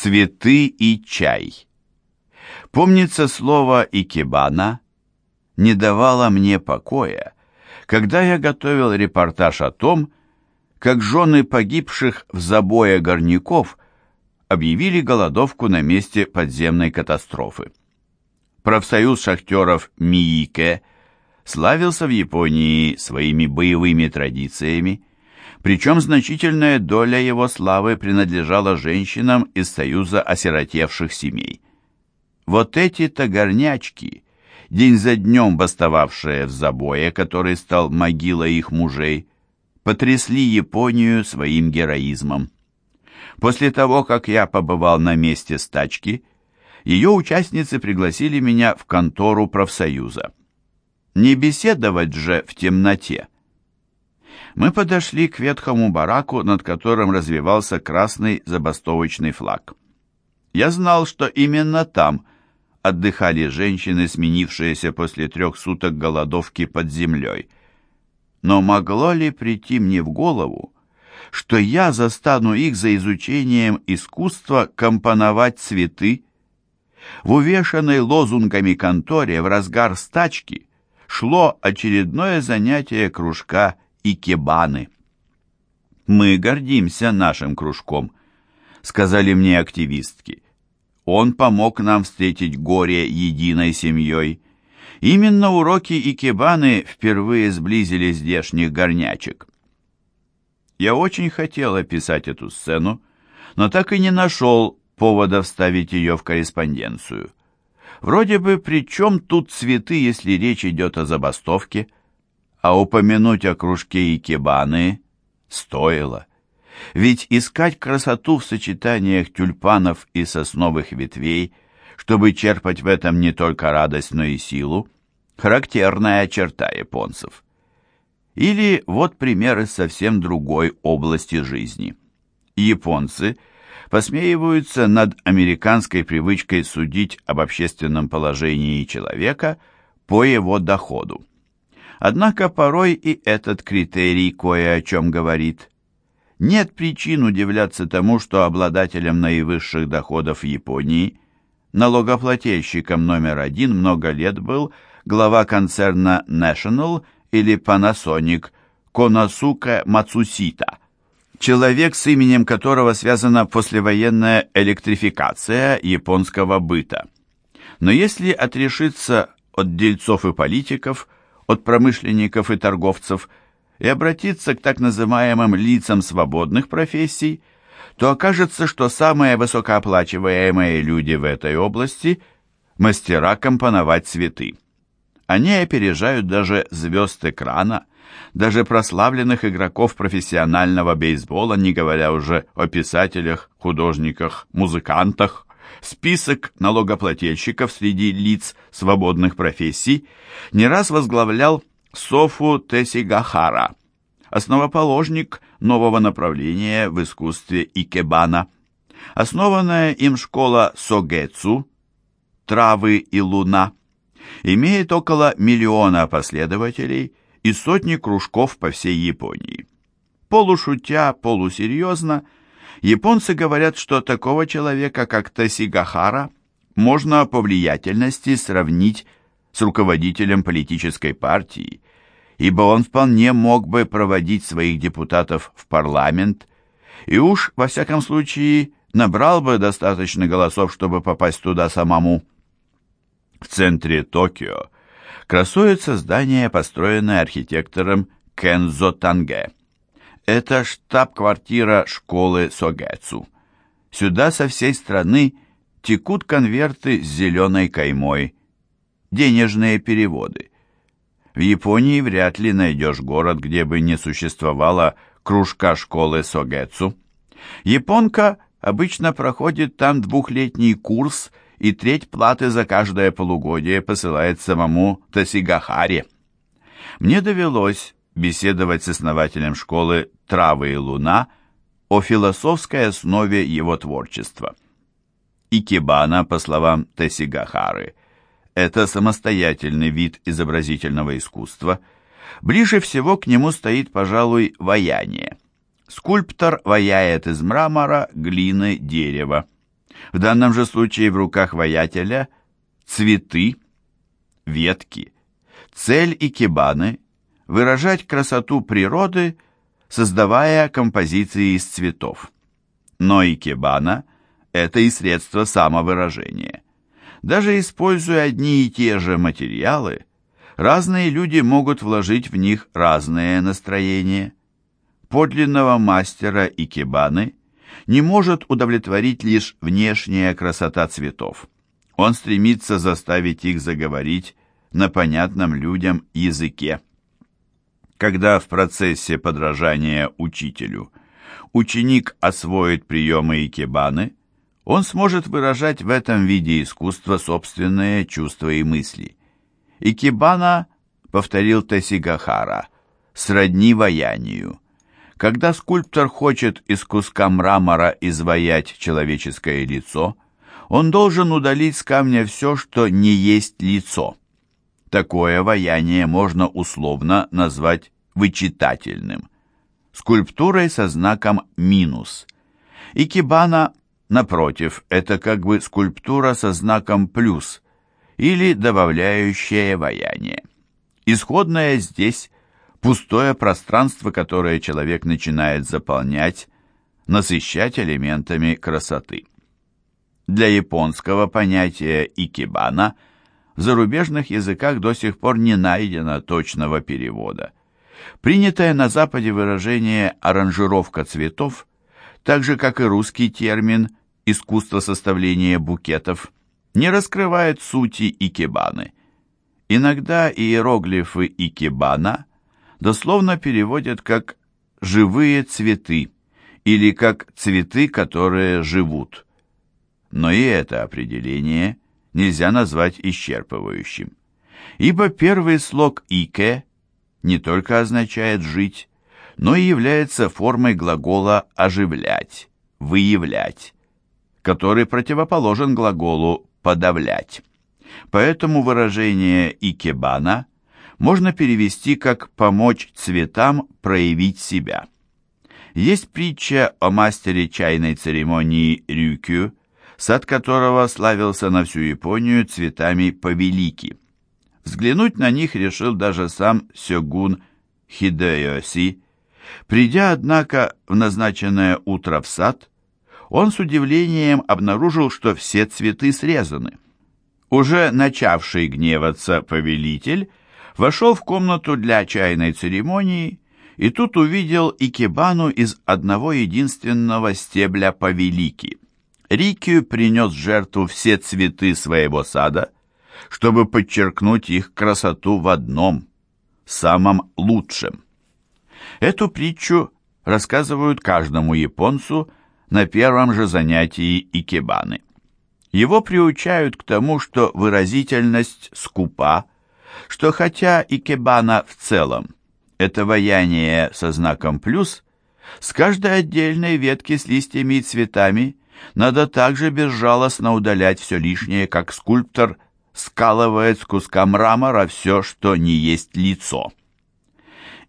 Цветы и чай. Помнится слово «икебана» не давало мне покоя, когда я готовил репортаж о том, как жены погибших в забое горняков объявили голодовку на месте подземной катастрофы. Профсоюз шахтеров Миике славился в Японии своими боевыми традициями, причем значительная доля его славы принадлежала женщинам из Союза осиротевших семей. Вот эти-то горнячки, день за днем бастовавшие в забое, который стал могилой их мужей, потрясли Японию своим героизмом. После того, как я побывал на месте стачки, ее участницы пригласили меня в контору профсоюза. Не беседовать же в темноте. Мы подошли к ветхому бараку, над которым развивался красный забастовочный флаг. Я знал, что именно там отдыхали женщины, сменившиеся после трех суток голодовки под землей. Но могло ли прийти мне в голову, что я застану их за изучением искусства компоновать цветы? В увешанной лозунгами конторе в разгар стачки шло очередное занятие кружка икебаны. «Мы гордимся нашим кружком», — сказали мне активистки. «Он помог нам встретить горе единой семьей. Именно уроки икебаны впервые сблизили здешних горнячек». Я очень хотел описать эту сцену, но так и не нашел повода вставить ее в корреспонденцию. Вроде бы при чем тут цветы, если речь идет о забастовке? А упомянуть о кружке икебаны стоило. Ведь искать красоту в сочетаниях тюльпанов и сосновых ветвей, чтобы черпать в этом не только радость, но и силу, характерная черта японцев. Или вот пример из совсем другой области жизни. Японцы посмеиваются над американской привычкой судить об общественном положении человека по его доходу. Однако порой и этот критерий кое о чем говорит. Нет причин удивляться тому, что обладателем наивысших доходов Японии, налогоплательщиком номер один много лет был глава концерна National – или Panasonic Коносука Мацусита, человек с именем которого связана послевоенная электрификация японского быта. Но если отрешиться от дельцов и политиков, от промышленников и торговцев и обратиться к так называемым лицам свободных профессий, то окажется, что самые высокооплачиваемые люди в этой области – мастера компоновать цветы. Они опережают даже звезд экрана, даже прославленных игроков профессионального бейсбола, не говоря уже о писателях, художниках, музыкантах. Список налогоплательщиков среди лиц свободных профессий не раз возглавлял Софу Тесигахара, основоположник нового направления в искусстве икебана. Основанная им школа Согецу, травы и луна, имеет около миллиона последователей и сотни кружков по всей Японии. Полушутя, полусерьезно, японцы говорят, что такого человека, как Тасигахара, можно по влиятельности сравнить с руководителем политической партии, ибо он вполне мог бы проводить своих депутатов в парламент, и уж, во всяком случае, набрал бы достаточно голосов, чтобы попасть туда самому. В центре Токио красуется здание, построенное архитектором Кензо Танге. Это штаб-квартира школы Согэцу. Сюда со всей страны текут конверты с зеленой каймой, денежные переводы. В Японии вряд ли найдешь город, где бы не существовало кружка школы Согэцу. Японка обычно проходит там двухлетний курс – и треть платы за каждое полугодие посылает самому Тасигахаре. Мне довелось беседовать с основателем школы «Травы и луна» о философской основе его творчества. Икебана, по словам Тесигахары, это самостоятельный вид изобразительного искусства. Ближе всего к нему стоит, пожалуй, ваяние. Скульптор ваяет из мрамора, глины, дерева. В данном же случае в руках воятеля цветы, ветки. Цель икебаны – выражать красоту природы, создавая композиции из цветов. Но икебана – это и средство самовыражения. Даже используя одни и те же материалы, разные люди могут вложить в них разные настроения. Подлинного мастера икебаны не может удовлетворить лишь внешняя красота цветов. Он стремится заставить их заговорить на понятном людям языке. Когда в процессе подражания учителю ученик освоит приемы икебаны, он сможет выражать в этом виде искусства собственные чувства и мысли. Икебана, повторил Тесигахара, сродни ваянию. Когда скульптор хочет из куска мрамора изваять человеческое лицо, он должен удалить с камня все, что не есть лицо. Такое ваяние можно условно назвать вычитательным. Скульптурой со знаком минус. Икебана, напротив, это как бы скульптура со знаком плюс или добавляющее ваяние. Исходное здесь пустое пространство, которое человек начинает заполнять, насыщать элементами красоты. Для японского понятия икебана в зарубежных языках до сих пор не найдено точного перевода. Принятое на Западе выражение «аранжировка цветов», так же как и русский термин «искусство составления букетов», не раскрывает сути икебаны. Иногда иероглифы икебана дословно переводят как «живые цветы» или как «цветы, которые живут». Но и это определение нельзя назвать исчерпывающим, ибо первый слог «ике» не только означает «жить», но и является формой глагола «оживлять», «выявлять», который противоположен глаголу «подавлять». Поэтому выражение «икебана» можно перевести как «помочь цветам проявить себя». Есть притча о мастере чайной церемонии Рюкю, сад которого славился на всю Японию цветами повелики. Взглянуть на них решил даже сам сёгун Хидеоси. Придя, однако, в назначенное утро в сад, он с удивлением обнаружил, что все цветы срезаны. Уже начавший гневаться повелитель вошел в комнату для чайной церемонии и тут увидел икебану из одного единственного стебля повелики. Рикью принес жертву все цветы своего сада, чтобы подчеркнуть их красоту в одном, самом лучшем. Эту притчу рассказывают каждому японцу на первом же занятии икебаны. Его приучают к тому, что выразительность скупа, что хотя икебана в целом это ваяние со знаком плюс, с каждой отдельной ветки с листьями и цветами надо также безжалостно удалять все лишнее, как скульптор скалывает с куска мрамора все, что не есть лицо.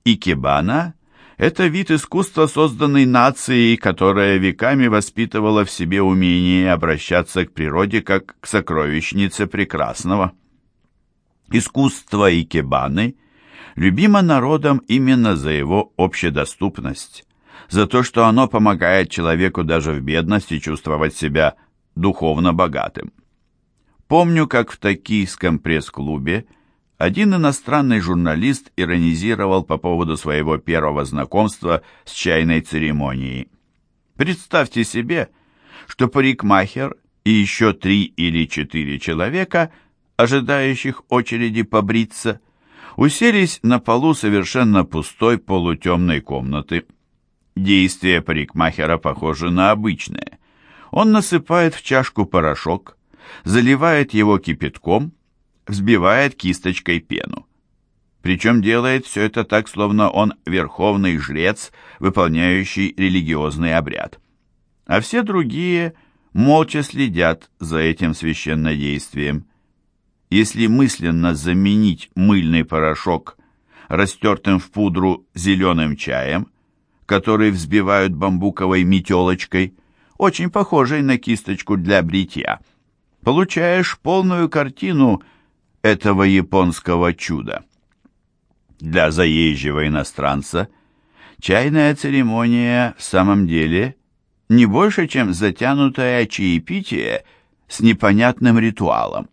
Икебана это вид искусства, созданный нацией, которая веками воспитывала в себе умение обращаться к природе как к сокровищнице прекрасного. Искусство икебаны любимо народом именно за его общедоступность, за то, что оно помогает человеку даже в бедности чувствовать себя духовно богатым. Помню, как в токийском пресс-клубе один иностранный журналист иронизировал по поводу своего первого знакомства с чайной церемонией. Представьте себе, что парикмахер и еще три или четыре человека, ожидающих очереди побриться, уселись на полу совершенно пустой полутемной комнаты. Действие парикмахера похоже на обычное. Он насыпает в чашку порошок, заливает его кипятком взбивает кисточкой пену. Причем делает все это так, словно он верховный жрец, выполняющий религиозный обряд. А все другие молча следят за этим священнодействием. Если мысленно заменить мыльный порошок растертым в пудру зеленым чаем, который взбивают бамбуковой метелочкой, очень похожей на кисточку для бритья, получаешь полную картину этого японского чуда. Для заезжего иностранца чайная церемония в самом деле не больше, чем затянутое чаепитие с непонятным ритуалом.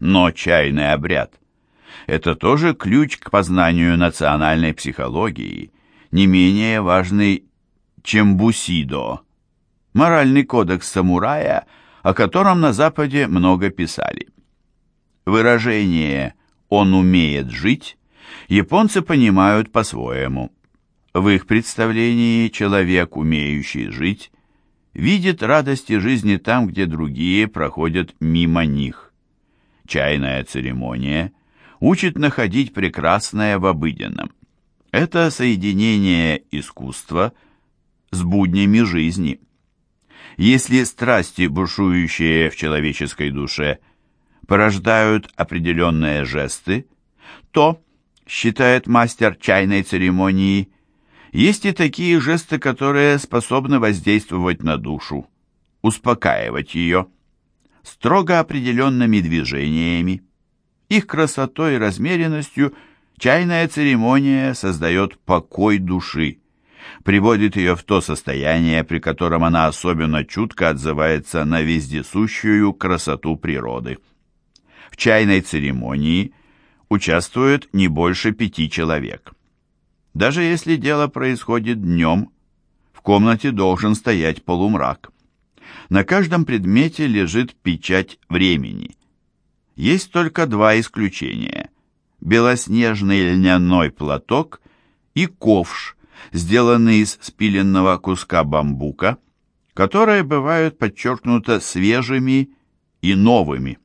Но чайный обряд – это тоже ключ к познанию национальной психологии, не менее важный, чем бусидо, моральный кодекс самурая, о котором на Западе много писали. Выражение «он умеет жить» японцы понимают по-своему. В их представлении человек, умеющий жить, видит радости жизни там, где другие проходят мимо них. Чайная церемония учит находить прекрасное в обыденном. Это соединение искусства с буднями жизни. Если страсти, бушующие в человеческой душе, порождают определенные жесты, то, считает мастер чайной церемонии, есть и такие жесты, которые способны воздействовать на душу, успокаивать ее, строго определенными движениями. Их красотой и размеренностью чайная церемония создает покой души, приводит ее в то состояние, при котором она особенно чутко отзывается на вездесущую красоту природы. В чайной церемонии участвует не больше пяти человек. Даже если дело происходит днем, в комнате должен стоять полумрак. На каждом предмете лежит печать времени. Есть только два исключения. Белоснежный льняной платок и ковш, сделанный из спиленного куска бамбука, которые бывают подчеркнуто свежими и новыми.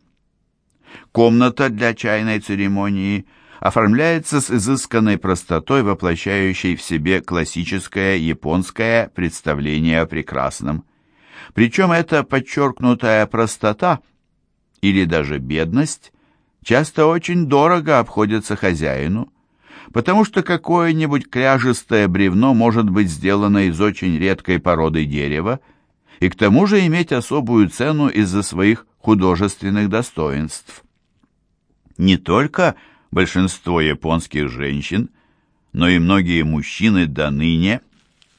Комната для чайной церемонии оформляется с изысканной простотой, воплощающей в себе классическое японское представление о прекрасном. Причем эта подчеркнутая простота или даже бедность часто очень дорого обходится хозяину, потому что какое-нибудь кряжестое бревно может быть сделано из очень редкой породы дерева и к тому же иметь особую цену из-за своих художественных достоинств. Не только большинство японских женщин, но и многие мужчины до ныне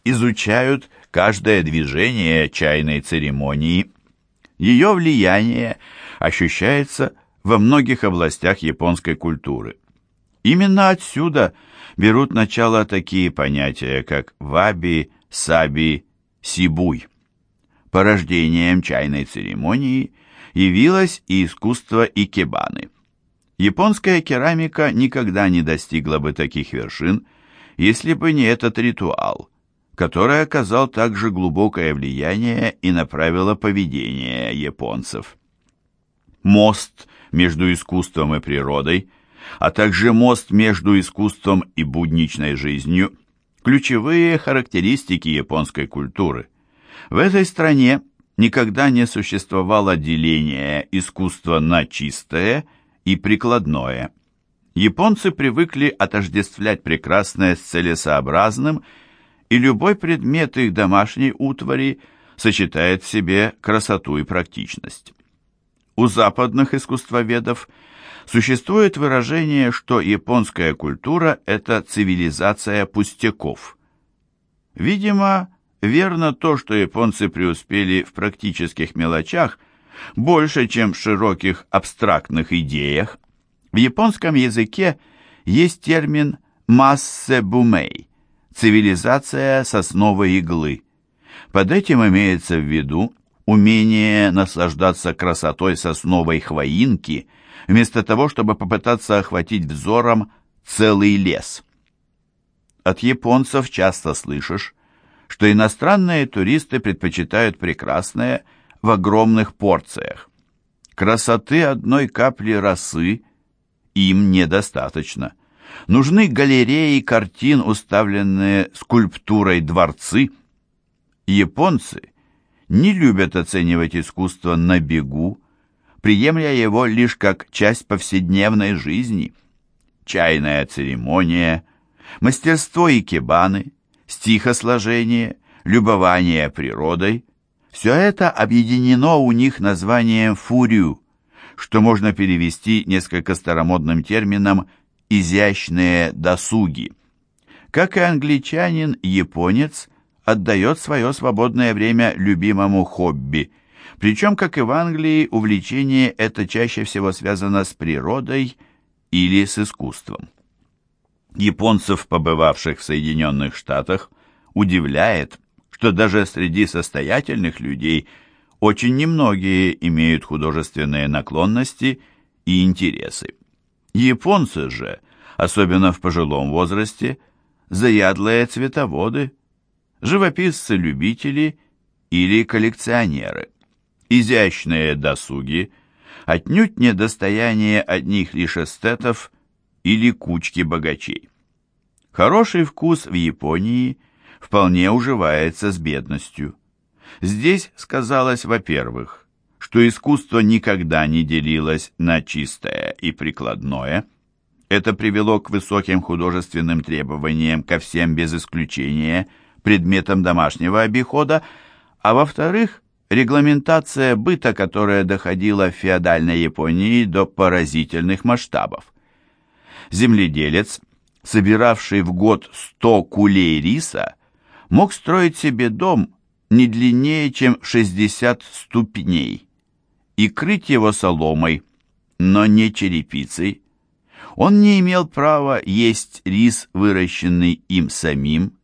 изучают каждое движение чайной церемонии. Ее влияние ощущается во многих областях японской культуры. Именно отсюда берут начало такие понятия, как ваби, саби, сибуй. Порождением чайной церемонии явилось и искусство икебаны. Японская керамика никогда не достигла бы таких вершин, если бы не этот ритуал, который оказал также глубокое влияние и направило поведение японцев. Мост между искусством и природой – а также мост между искусством и будничной жизнью – ключевые характеристики японской культуры. В этой стране никогда не существовало деления искусства на чистое и прикладное. Японцы привыкли отождествлять прекрасное с целесообразным, и любой предмет их домашней утвари сочетает в себе красоту и практичность. У западных искусствоведов – Существует выражение, что японская культура – это цивилизация пустяков. Видимо, верно то, что японцы преуспели в практических мелочах больше, чем в широких абстрактных идеях. В японском языке есть термин «массебумей» – цивилизация сосновой иглы. Под этим имеется в виду умение наслаждаться красотой сосновой хвоинки – вместо того, чтобы попытаться охватить взором целый лес. От японцев часто слышишь, что иностранные туристы предпочитают прекрасное в огромных порциях. Красоты одной капли росы им недостаточно. Нужны галереи картин, уставленные скульптурой дворцы. Японцы не любят оценивать искусство на бегу, приемля его лишь как часть повседневной жизни. Чайная церемония, мастерство икебаны, стихосложение, любование природой – Все это объединено у них названием «фурю», что можно перевести несколько старомодным термином «изящные досуги». Как и англичанин, японец отдает свое свободное время любимому хобби. Причем, как и в Англии, увлечение это чаще всего связано с природой или с искусством. Японцев, побывавших в Соединенных Штатах, удивляет, что даже среди состоятельных людей очень немногие имеют художественные наклонности и интересы. Японцы же, особенно в пожилом возрасте, заядлые цветоводы, живописцы-любители или коллекционеры. Изящные досуги отнюдь не достояние одних лишь эстетов или кучки богачей. Хороший вкус в Японии вполне уживается с бедностью. Здесь сказалось, во-первых, что искусство никогда не делилось на чистое и прикладное. Это привело к высоким художественным требованиям ко всем без исключения предметам домашнего обихода, а во-вторых, регламентация быта, которая доходила в феодальной Японии до поразительных масштабов. Земледелец, собиравший в год 100 кулей риса, мог строить себе дом не длиннее, чем 60 ступней, и крыть его соломой, но не черепицей. Он не имел права есть рис, выращенный им самим,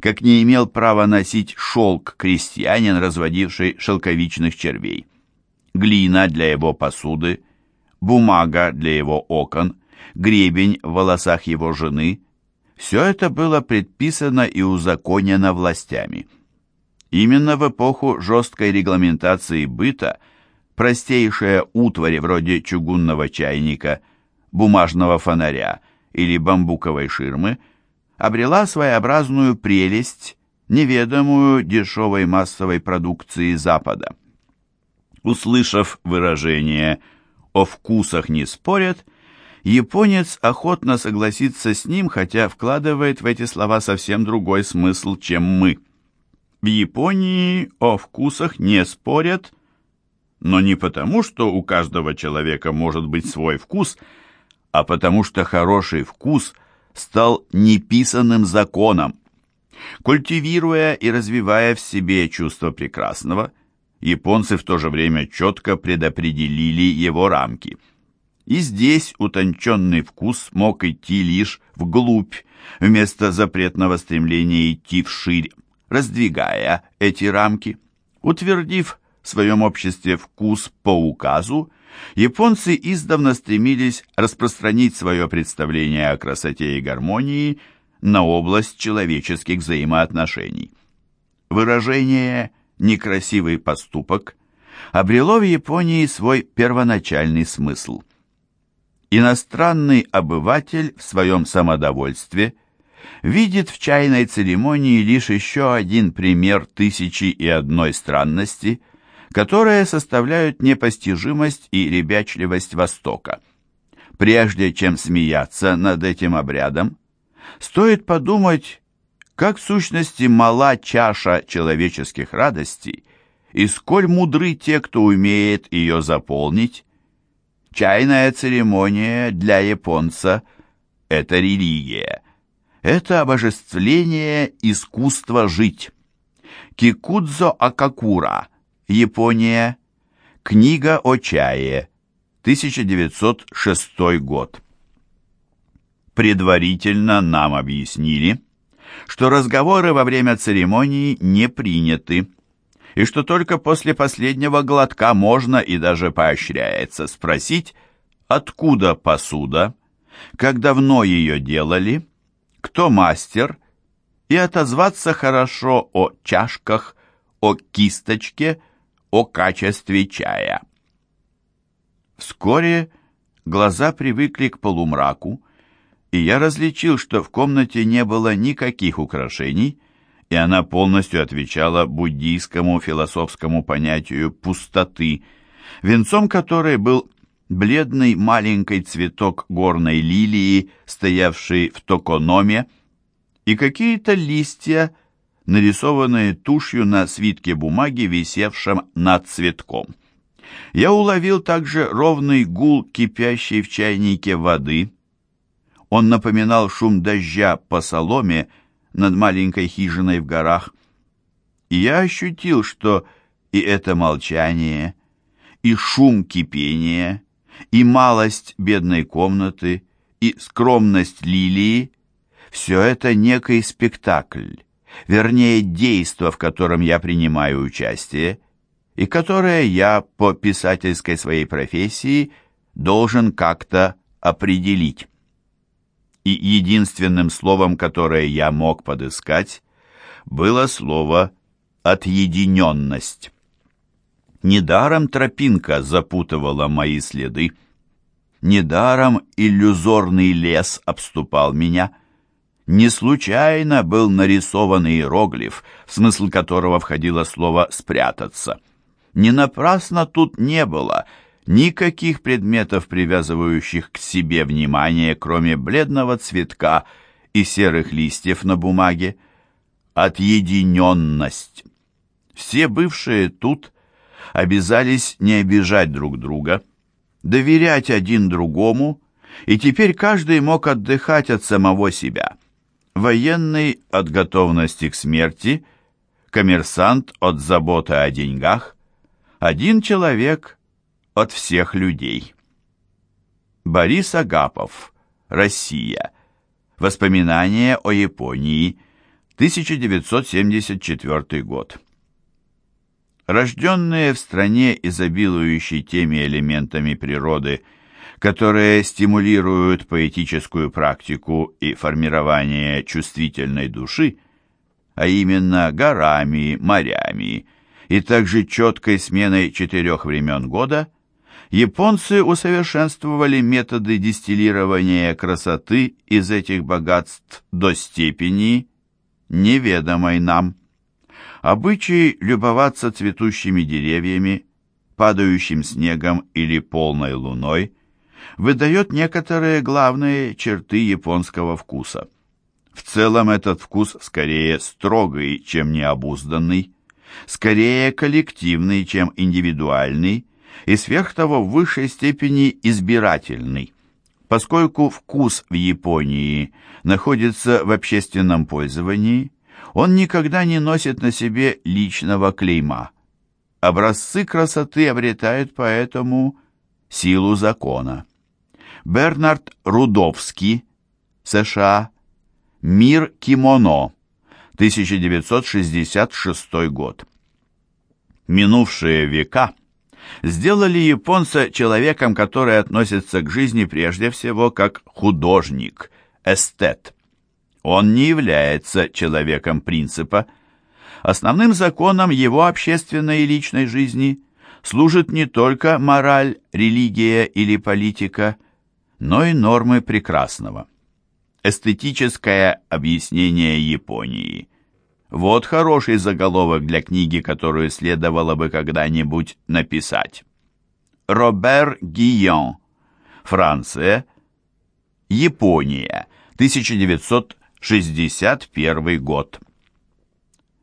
как не имел права носить шелк крестьянин, разводивший шелковичных червей. Глина для его посуды, бумага для его окон, гребень в волосах его жены – все это было предписано и узаконено властями. Именно в эпоху жесткой регламентации быта простейшая утварь вроде чугунного чайника, бумажного фонаря или бамбуковой ширмы обрела своеобразную прелесть, неведомую дешевой массовой продукции Запада. Услышав выражение «о вкусах не спорят», японец охотно согласится с ним, хотя вкладывает в эти слова совсем другой смысл, чем мы. В Японии о вкусах не спорят, но не потому, что у каждого человека может быть свой вкус, а потому что хороший вкус стал неписанным законом. Культивируя и развивая в себе чувство прекрасного, японцы в то же время четко предопределили его рамки – и здесь утонченный вкус мог идти лишь вглубь, вместо запретного стремления идти вширь, раздвигая эти рамки. Утвердив в своем обществе вкус по указу, японцы издавна стремились распространить свое представление о красоте и гармонии на область человеческих взаимоотношений. Выражение «некрасивый поступок» обрело в Японии свой первоначальный смысл – Иностранный обыватель в своем самодовольстве видит в чайной церемонии лишь еще один пример тысячи и одной странности, которые составляют непостижимость и ребячливость Востока. Прежде чем смеяться над этим обрядом, стоит подумать, как в сущности мала чаша человеческих радостей и сколь мудры те, кто умеет ее заполнить, Чайная церемония для японца – это религия. Это обожествление искусства жить. Кикудзо Акакура, Япония. Книга о чае. 1906 год. Предварительно нам объяснили, что разговоры во время церемонии не приняты и что только после последнего глотка можно и даже поощряется спросить, откуда посуда, как давно ее делали, кто мастер, и отозваться хорошо о чашках, о кисточке, о качестве чая. Вскоре глаза привыкли к полумраку, и я различил, что в комнате не было никаких украшений, и она полностью отвечала буддийскому философскому понятию пустоты, венцом которой был бледный маленький цветок горной лилии, стоявший в токономе, и какие-то листья, нарисованные тушью на свитке бумаги, висевшем над цветком. Я уловил также ровный гул кипящей в чайнике воды. Он напоминал шум дождя по соломе над маленькой хижиной в горах. И я ощутил, что и это молчание, и шум кипения, и малость бедной комнаты, и скромность лилии — все это некий спектакль, вернее, действо, в котором я принимаю участие, и которое я по писательской своей профессии должен как-то определить. И единственным словом, которое я мог подыскать, было слово «отъединенность». Недаром тропинка запутывала мои следы. Недаром иллюзорный лес обступал меня. Не случайно был нарисован иероглиф, смысл которого входило слово «спрятаться». Не напрасно тут не было никаких предметов, привязывающих к себе внимание, кроме бледного цветка и серых листьев на бумаге. Отъединенность. Все бывшие тут обязались не обижать друг друга, доверять один другому, и теперь каждый мог отдыхать от самого себя. Военный от готовности к смерти, коммерсант от заботы о деньгах, один человек от всех людей. Борис Агапов, Россия. Воспоминания о Японии, 1974 год. Рожденные в стране, изобилующей теми элементами природы, которые стимулируют поэтическую практику и формирование чувствительной души, а именно горами, морями и также четкой сменой четырех времен года, японцы усовершенствовали методы дистиллирования красоты из этих богатств до степени, неведомой нам. Обычай любоваться цветущими деревьями, падающим снегом или полной луной выдает некоторые главные черты японского вкуса. В целом этот вкус скорее строгий, чем необузданный, скорее коллективный, чем индивидуальный, и сверх того в высшей степени избирательный. Поскольку вкус в Японии находится в общественном пользовании, он никогда не носит на себе личного клейма. Образцы красоты обретают поэтому силу закона. Бернард Рудовский, США, «Мир кимоно», 1966 год. Минувшие века сделали японца человеком, который относится к жизни прежде всего как художник, эстет. Он не является человеком принципа. Основным законом его общественной и личной жизни служит не только мораль, религия или политика, но и нормы прекрасного. Эстетическое объяснение Японии. Вот хороший заголовок для книги, которую следовало бы когда-нибудь написать. Робер Гийон. Франция. Япония. 1961 год.